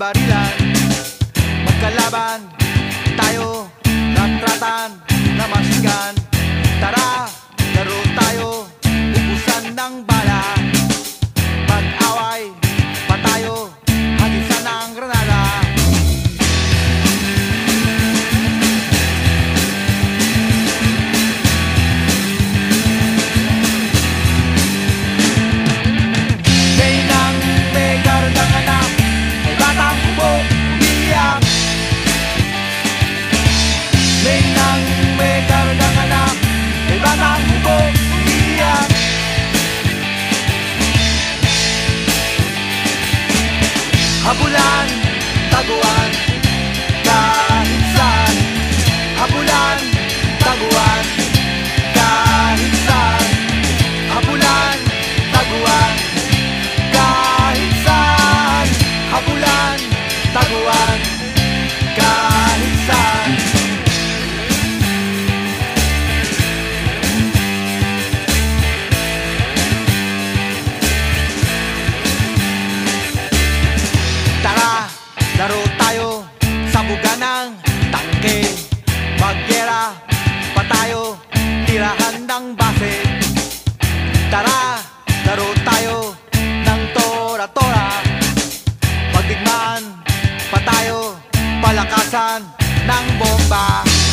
everybody. Tara, laro tayo ng tora-tora. Pagdigman pa tayo palakasan ng bomba.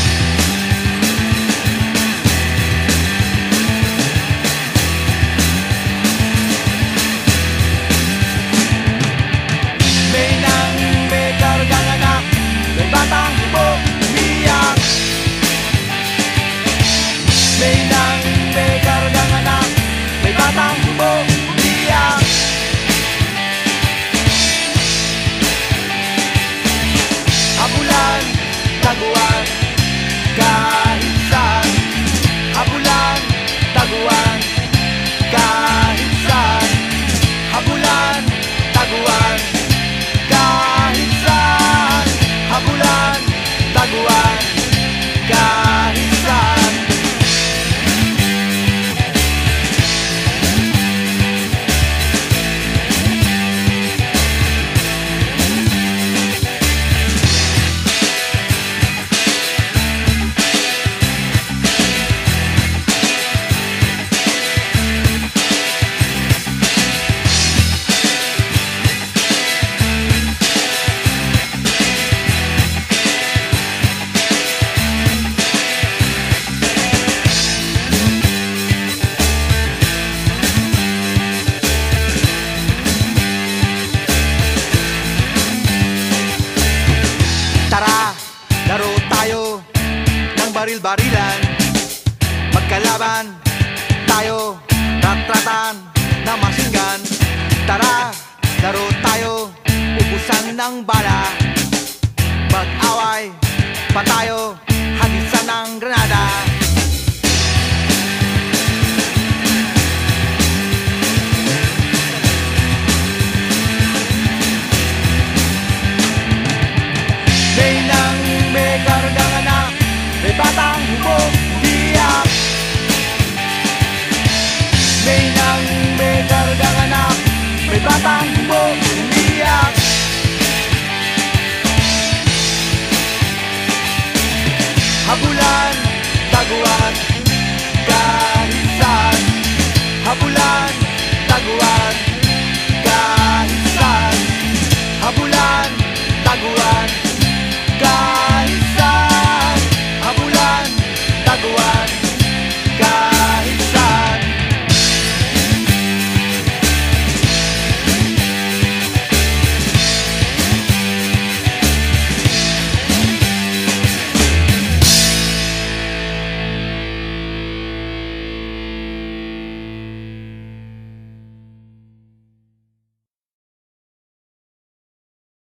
barilan. Magkalaban tayo Tatratan na masinggan Tara, laro tayo Ubusan ng bala. Mag-away pa tayo Hagisan ng granada. taguan, karisan, habulan, taguan.